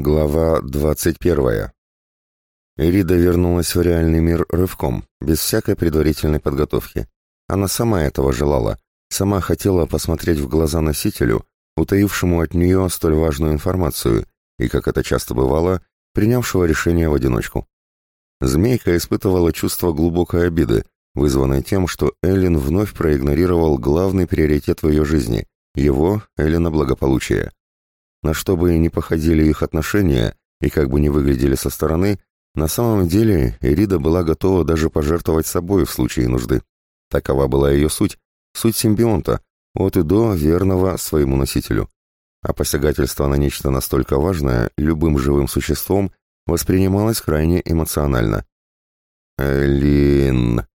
Глава 21. Эрида вернулась в реальный мир рывком, без всякой предварительной подготовки. Она сама этого желала, сама хотела посмотреть в глаза носителю, утаившему от нее столь важную информацию, и, как это часто бывало, принявшего решение в одиночку. Змейка испытывала чувство глубокой обиды, вызванной тем, что Эллен вновь проигнорировал главный приоритет в ее жизни – его, Эллена, благополучие. На что бы ни походили их отношения и как бы ни выглядели со стороны, на самом деле Эрида была готова даже пожертвовать собой в случае нужды. Такова была ее суть, суть симбионта, от и до верного своему носителю. А посягательство на нечто настолько важное любым живым существом воспринималось крайне эмоционально. «Элин!»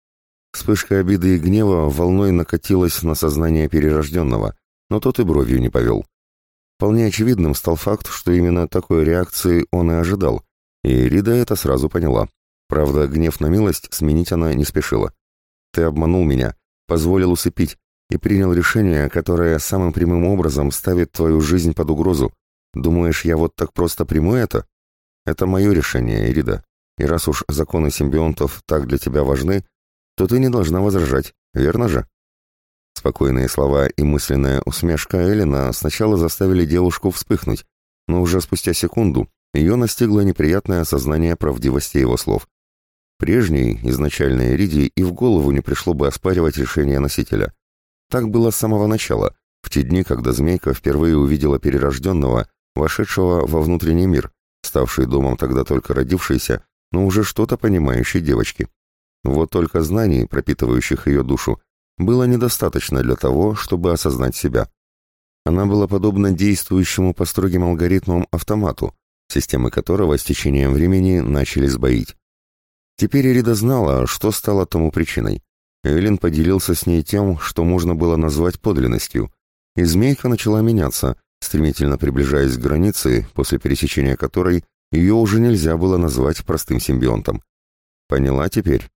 Вспышка обиды и гнева волной накатилась на сознание перерожденного, но тот и бровью не повел. Вполне очевидным стал факт, что именно такой реакции он и ожидал, и Рида это сразу поняла. Правда, гнев на милость сменить она не спешила. «Ты обманул меня, позволил усыпить и принял решение, которое самым прямым образом ставит твою жизнь под угрозу. Думаешь, я вот так просто приму это? Это мое решение, Ирида. И раз уж законы симбионтов так для тебя важны, то ты не должна возражать, верно же?» Спокойные слова и мысленная усмешка Эллина сначала заставили девушку вспыхнуть, но уже спустя секунду ее настигло неприятное осознание правдивости его слов. Прежней, изначальной Эридии и в голову не пришло бы оспаривать решение носителя. Так было с самого начала, в те дни, когда Змейка впервые увидела перерожденного, вошедшего во внутренний мир, ставший домом тогда только родившейся, но уже что-то понимающей девочки. Вот только знаний, пропитывающих ее душу, было недостаточно для того, чтобы осознать себя. Она была подобна действующему по строгим алгоритмам автомату, системы которого с течением времени начали сбоить. Теперь Эрида знала, что стало тому причиной. Эллен поделился с ней тем, что можно было назвать подлинностью, и змейка начала меняться, стремительно приближаясь к границе, после пересечения которой ее уже нельзя было назвать простым симбионтом. Поняла теперь?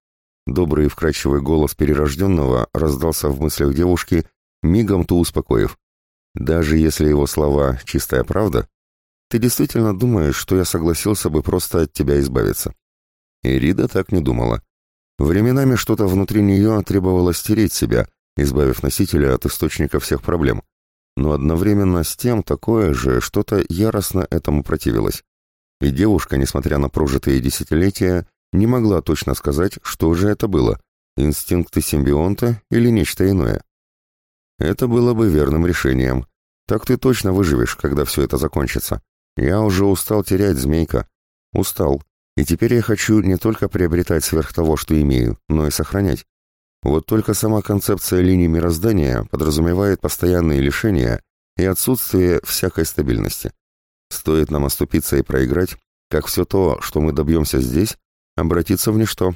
Добрый и вкрадчивый голос перерожденного раздался в мыслях девушки, мигом ту успокоив. «Даже если его слова — чистая правда, ты действительно думаешь, что я согласился бы просто от тебя избавиться?» Ирида так не думала. Временами что-то внутри нее требовало стереть себя, избавив носителя от источника всех проблем. Но одновременно с тем такое же что-то яростно этому противилось. И девушка, несмотря на прожитые десятилетия, не могла точно сказать, что же это было – инстинкты симбионта или нечто иное. Это было бы верным решением. Так ты точно выживешь, когда все это закончится. Я уже устал терять, змейка. Устал. И теперь я хочу не только приобретать сверх того, что имею, но и сохранять. Вот только сама концепция линии мироздания подразумевает постоянные лишения и отсутствие всякой стабильности. Стоит нам оступиться и проиграть, как все то, что мы добьемся здесь, обратиться в ничто.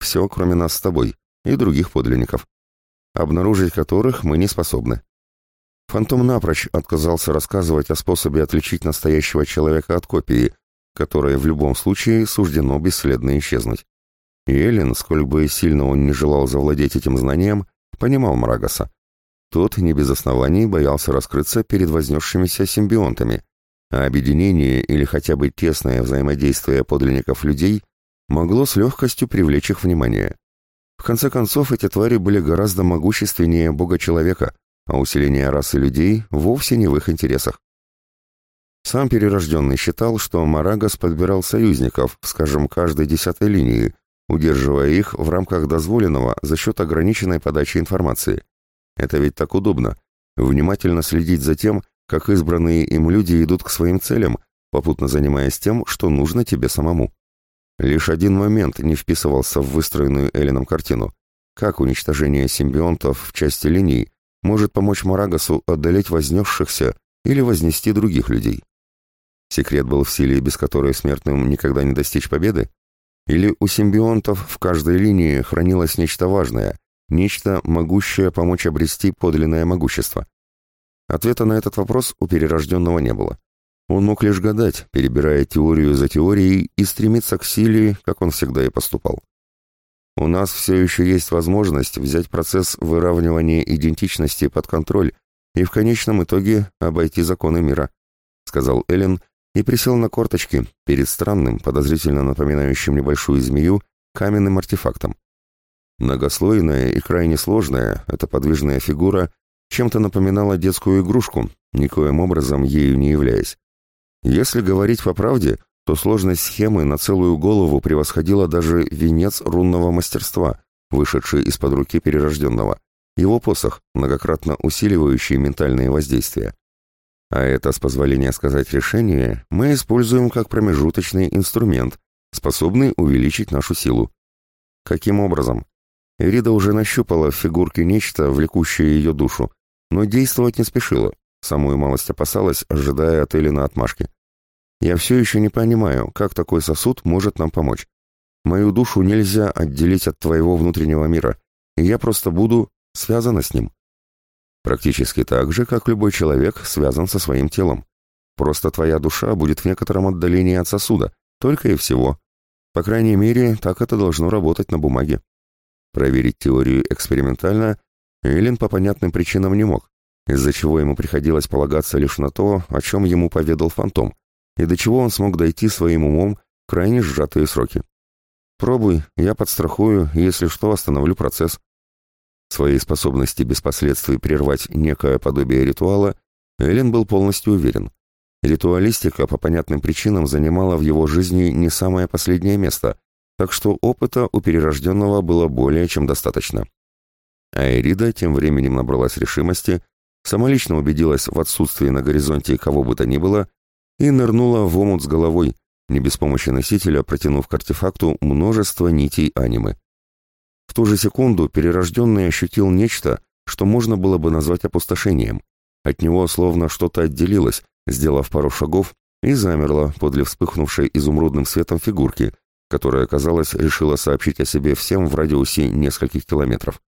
Все, кроме нас с тобой и других подлинников, обнаружить которых мы не способны. Фантом напрочь отказался рассказывать о способе отличить настоящего человека от копии, которая в любом случае суждено бесследно исчезнуть. И Эллен, сколь бы сильно он не желал завладеть этим знанием, понимал Мрагаса. Тот не без оснований боялся раскрыться перед вознесшимися симбионтами, а объединение или хотя бы тесное взаимодействие подлинников людей могло с легкостью привлечь их внимание. В конце концов, эти твари были гораздо могущественнее бога-человека, а усиление расы людей вовсе не в их интересах. Сам перерожденный считал, что Марагас подбирал союзников, скажем, каждой десятой линии, удерживая их в рамках дозволенного за счет ограниченной подачи информации. Это ведь так удобно. Внимательно следить за тем, как избранные им люди идут к своим целям, попутно занимаясь тем, что нужно тебе самому. Лишь один момент не вписывался в выстроенную Элленом картину. Как уничтожение симбионтов в части линий может помочь Марагасу одолеть вознесшихся или вознести других людей? Секрет был в силе, без которой смертным никогда не достичь победы? Или у симбионтов в каждой линии хранилось нечто важное, нечто, могущее помочь обрести подлинное могущество? Ответа на этот вопрос у перерожденного не было. Он мог лишь гадать, перебирая теорию за теорией и стремиться к силе, как он всегда и поступал. У нас все еще есть возможность взять процесс выравнивания идентичности под контроль и в конечном итоге обойти законы мира, сказал Эллен, и присел на корточки перед странным, подозрительно напоминающим небольшую змею, каменным артефактом. Многослойная и крайне сложная, эта подвижная фигура чем-то напоминала детскую игрушку, никоим образом ею не являясь. Если говорить по правде, то сложность схемы на целую голову превосходила даже венец рунного мастерства, вышедший из-под руки перерожденного, его посох, многократно усиливающий ментальные воздействия. А это, с позволения сказать решение, мы используем как промежуточный инструмент, способный увеличить нашу силу. Каким образом? Эрида уже нащупала в фигурке нечто, влекущее ее душу, но действовать не спешила, самую малость опасалась, ожидая от Эллина отмашки. «Я все еще не понимаю, как такой сосуд может нам помочь. Мою душу нельзя отделить от твоего внутреннего мира, и я просто буду связана с ним». Практически так же, как любой человек связан со своим телом. Просто твоя душа будет в некотором отдалении от сосуда, только и всего. По крайней мере, так это должно работать на бумаге. Проверить теорию экспериментально Эллен по понятным причинам не мог, из-за чего ему приходилось полагаться лишь на то, о чем ему поведал фантом, и до чего он смог дойти своим умом в крайне сжатые сроки. «Пробуй, я подстрахую, если что, остановлю процесс». Своей способности без последствий прервать некое подобие ритуала Эллен был полностью уверен. Ритуалистика по понятным причинам занимала в его жизни не самое последнее место, так что опыта у перерожденного было более чем достаточно. А тем временем набралась решимости, самолично убедилась в отсутствии на горизонте кого бы то ни было и нырнула в омут с головой, не без помощи носителя протянув к артефакту множество нитей анимы. В ту же секунду перерожденный ощутил нечто, что можно было бы назвать опустошением. От него словно что-то отделилось, сделав пару шагов, и замерло подле вспыхнувшей изумрудным светом фигурки, которая, казалось, решила сообщить о себе всем в радиусе нескольких километров.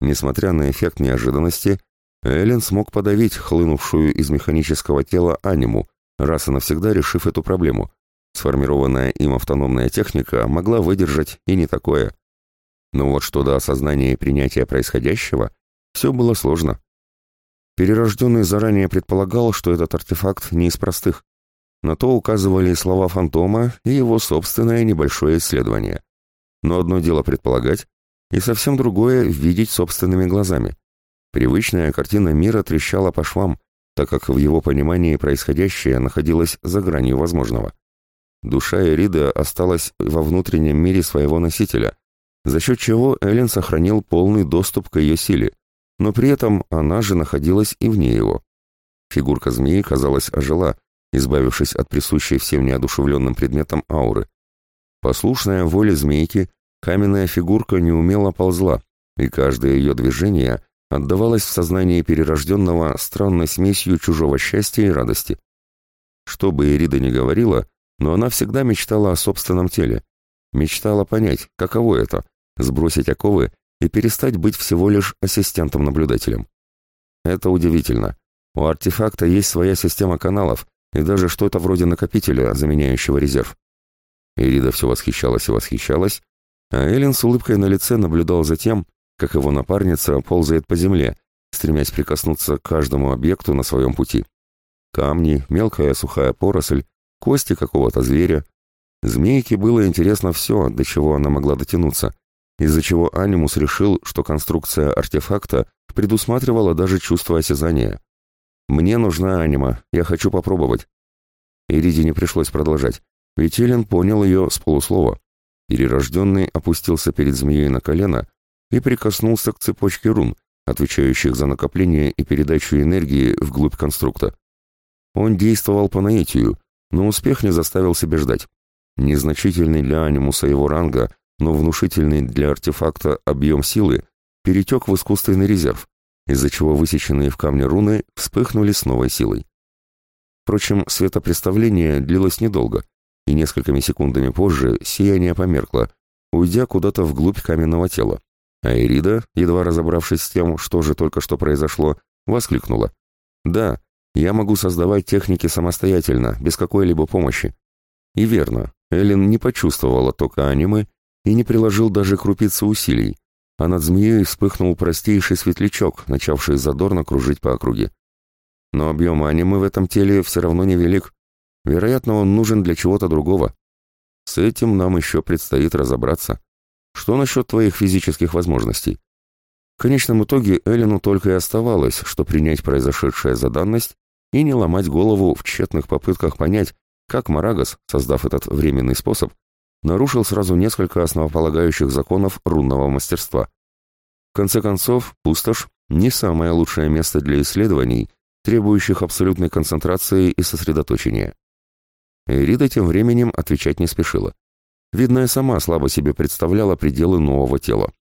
Несмотря на эффект неожиданности, Эллен смог подавить хлынувшую из механического тела аниму, раз и навсегда решив эту проблему. Сформированная им автономная техника могла выдержать и не такое. Но вот что до осознания и принятия происходящего, все было сложно. Перерожденный заранее предполагал, что этот артефакт не из простых. На то указывали слова фантома и его собственное небольшое исследование. Но одно дело предполагать, и совсем другое — видеть собственными глазами. Привычная картина мира трещала по швам, так как в его понимании происходящее находилось за гранью возможного. Душа Эриды осталась во внутреннем мире своего носителя, за счет чего Эллен сохранил полный доступ к ее силе, но при этом она же находилась и вне его. Фигурка змеи, казалось, ожила, избавившись от присущей всем неодушевленным предметам ауры. Послушная воле змейки, каменная фигурка неумело ползла, и каждое ее движение отдавалось в сознании перерожденного странной смесью чужого счастья и радости. Что бы Ирида ни говорила, но она всегда мечтала о собственном теле, мечтала понять, каково это — сбросить оковы и перестать быть всего лишь ассистентом-наблюдателем. Это удивительно. У артефакта есть своя система каналов, и даже что-то вроде накопителя, заменяющего резерв. Ирида все восхищалась и восхищалась, а Эллен с улыбкой на лице наблюдал за тем, как его напарница ползает по земле, стремясь прикоснуться к каждому объекту на своем пути. Камни, мелкая сухая поросль, кости какого-то зверя. Змейке было интересно все, до чего она могла дотянуться, из-за чего Анимус решил, что конструкция артефакта предусматривала даже чувство осязания. «Мне нужна анима, я хочу попробовать». Ириде не пришлось продолжать, ведь Эллен понял ее с полуслова. Перерожденный опустился перед змеей на колено и прикоснулся к цепочке рун, отвечающих за накопление и передачу энергии вглубь конструкта. Он действовал по наитию, но успех не заставил себя ждать. Незначительный для анимуса его ранга, но внушительный для артефакта объем силы перетек в искусственный резерв, из-за чего высеченные в камне руны вспыхнули с новой силой. Впрочем, светопреставление длилось недолго, и несколькими секундами позже сияние померкло, уйдя куда-то вглубь каменного тела. А Ирида, едва разобравшись с тем, что же только что произошло, воскликнула. «Да, я могу создавать техники самостоятельно, без какой-либо помощи». И верно, Эллен не почувствовала тока анимы и не приложил даже крупицы усилий, а над змеей вспыхнул простейший светлячок, начавший задорно кружить по округе. Но объем анимы в этом теле все равно невелик. Вероятно, он нужен для чего-то другого. С этим нам еще предстоит разобраться. Что насчет твоих физических возможностей? В конечном итоге Эллину только и оставалось, что принять произошедшее за данность и не ломать голову в тщетных попытках понять, как Марагас, создав этот временный способ, нарушил сразу несколько основополагающих законов рунного мастерства. В конце концов, пустошь – не самое лучшее место для исследований, требующих абсолютной концентрации и сосредоточения. Эрида тем временем отвечать не спешила. Видно, и сама слабо себе представляла пределы нового тела.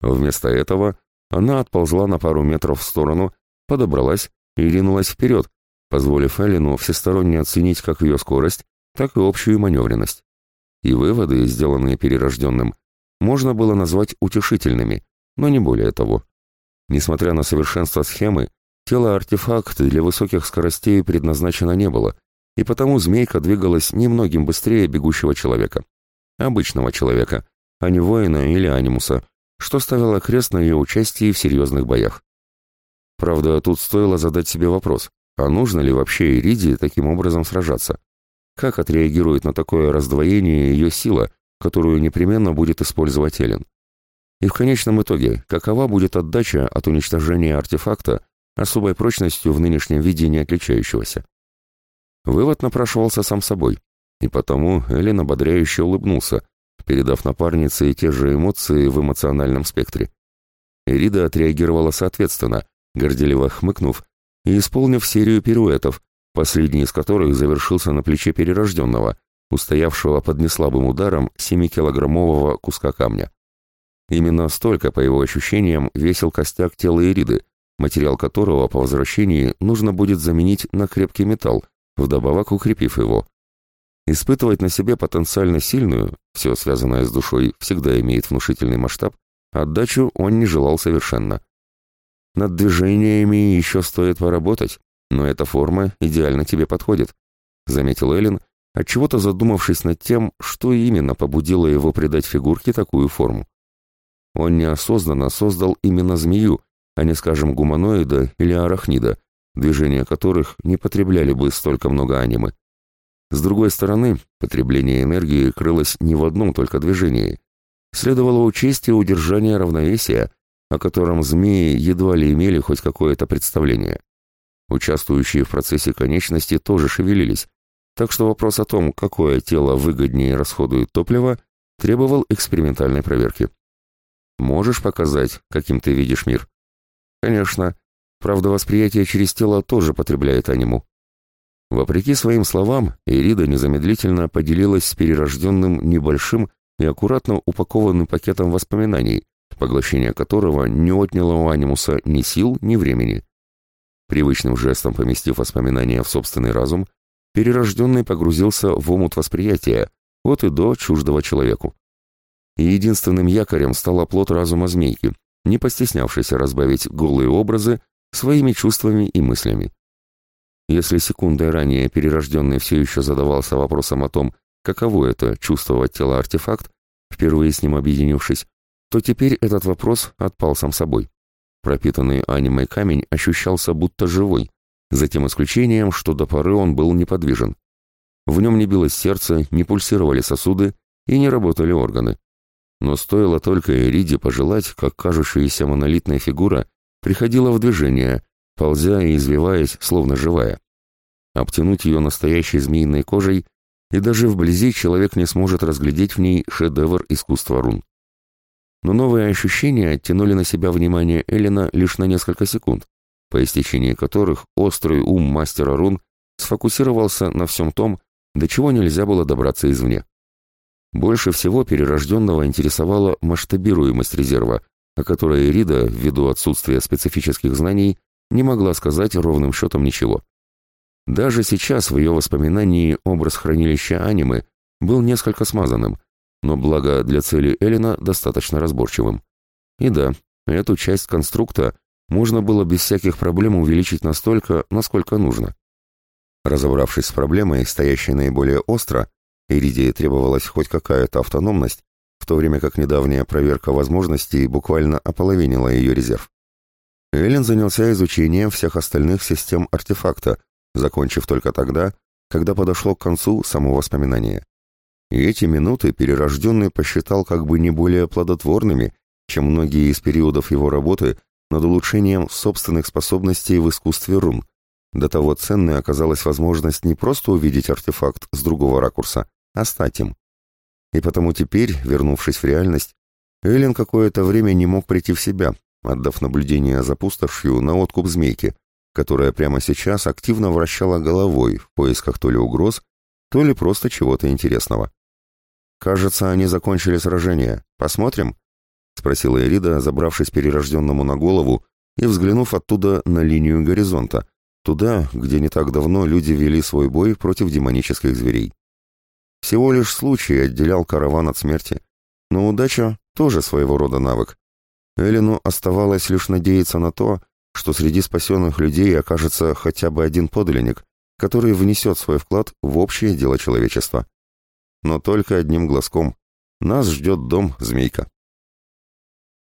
Вместо этого она отползла на пару метров в сторону, подобралась и ринулась вперед, позволив Эллину всесторонне оценить как ее скорость, так и общую маневренность. И выводы, сделанные перерожденным, можно было назвать утешительными, но не более того. Несмотря на совершенство схемы, тело-артефакт для высоких скоростей предназначено не было, и потому змейка двигалась немногим быстрее бегущего человека. Обычного человека, а не воина или анимуса, что ставило крест на ее участии в серьезных боях. Правда, тут стоило задать себе вопрос, а нужно ли вообще Иридии таким образом сражаться? Как отреагирует на такое раздвоение ее сила, которую непременно будет использовать Эллен? И в конечном итоге, какова будет отдача от уничтожения артефакта особой прочностью в нынешнем виде не отличающегося? Вывод напрашивался сам собой, и потому Эллен ободряюще улыбнулся, передав напарнице те же эмоции в эмоциональном спектре. Эрида отреагировала соответственно, горделиво хмыкнув и исполнив серию пируэтов, последний из которых завершился на плече перерожденного, устоявшего под неслабым ударом 7-килограммового куска камня. Именно столько, по его ощущениям, весил костяк тела Ириды, материал которого по возвращении нужно будет заменить на крепкий металл, вдобавок укрепив его. Испытывать на себе потенциально сильную, все связанное с душой всегда имеет внушительный масштаб, отдачу он не желал совершенно. Над движениями еще стоит поработать, но эта форма идеально тебе подходит», — заметил Эллен, отчего-то задумавшись над тем, что именно побудило его придать фигурке такую форму. Он неосознанно создал именно змею, а не, скажем, гуманоида или арахнида, движения которых не потребляли бы столько много анимы. С другой стороны, потребление энергии крылось не в одном только движении. Следовало учесть и удержание равновесия, о котором змеи едва ли имели хоть какое-то представление. Участвующие в процессе конечности тоже шевелились, так что вопрос о том, какое тело выгоднее расходует топливо, требовал экспериментальной проверки. Можешь показать, каким ты видишь мир? Конечно. Правда, восприятие через тело тоже потребляет аниму. Вопреки своим словам, Ирида незамедлительно поделилась с перерожденным небольшим и аккуратно упакованным пакетом воспоминаний, поглощение которого не отняло у анимуса ни сил, ни времени. Привычным жестом поместив воспоминания в собственный разум, перерожденный погрузился в омут восприятия, от и до чуждого человеку. И единственным якорем стал оплот разума змейки, не постеснявшийся разбавить голые образы своими чувствами и мыслями. Если секундой ранее перерожденный все еще задавался вопросом о том, каково это чувствовать тело артефакт, впервые с ним объединившись, то теперь этот вопрос отпал сам собой. Пропитанный анимой камень ощущался будто живой, за тем исключением, что до поры он был неподвижен. В нем не билось сердце, не пульсировали сосуды и не работали органы. Но стоило только Эриде пожелать, как кажущаяся монолитная фигура приходила в движение, ползя и извиваясь, словно живая. Обтянуть ее настоящей змеиной кожей, и даже вблизи человек не сможет разглядеть в ней шедевр искусства рун но новые ощущения оттянули на себя внимание Эллина лишь на несколько секунд, по истечении которых острый ум мастера рун сфокусировался на всем том, до чего нельзя было добраться извне. Больше всего перерожденного интересовала масштабируемость резерва, о которой Рида, ввиду отсутствия специфических знаний, не могла сказать ровным счетом ничего. Даже сейчас в ее воспоминании образ хранилища анимы был несколько смазанным, но благо для цели Эллина достаточно разборчивым. И да, эту часть конструкта можно было без всяких проблем увеличить настолько, насколько нужно. Разобравшись с проблемой, стоящей наиболее остро, Иридии требовалась хоть какая-то автономность, в то время как недавняя проверка возможностей буквально ополовинила ее резерв. Эллен занялся изучением всех остальных систем артефакта, закончив только тогда, когда подошло к концу само воспоминание. И эти минуты перерожденный посчитал как бы не более плодотворными, чем многие из периодов его работы над улучшением собственных способностей в искусстве рун. До того ценной оказалась возможность не просто увидеть артефакт с другого ракурса, а стать им. И потому теперь, вернувшись в реальность, Эллен какое-то время не мог прийти в себя, отдав наблюдение за пустошью на откуп змейки, которая прямо сейчас активно вращала головой в поисках то ли угроз, то ли просто чего-то интересного. «Кажется, они закончили сражение. Посмотрим?» — спросила Эрида, забравшись перерожденному на голову и взглянув оттуда на линию горизонта, туда, где не так давно люди вели свой бой против демонических зверей. Всего лишь случай отделял караван от смерти, но удача тоже своего рода навык. Эллину оставалось лишь надеяться на то, что среди спасенных людей окажется хотя бы один подлинник, который внесет свой вклад в общее дело человечества. Но только одним глазком. Нас ждет дом, змейка.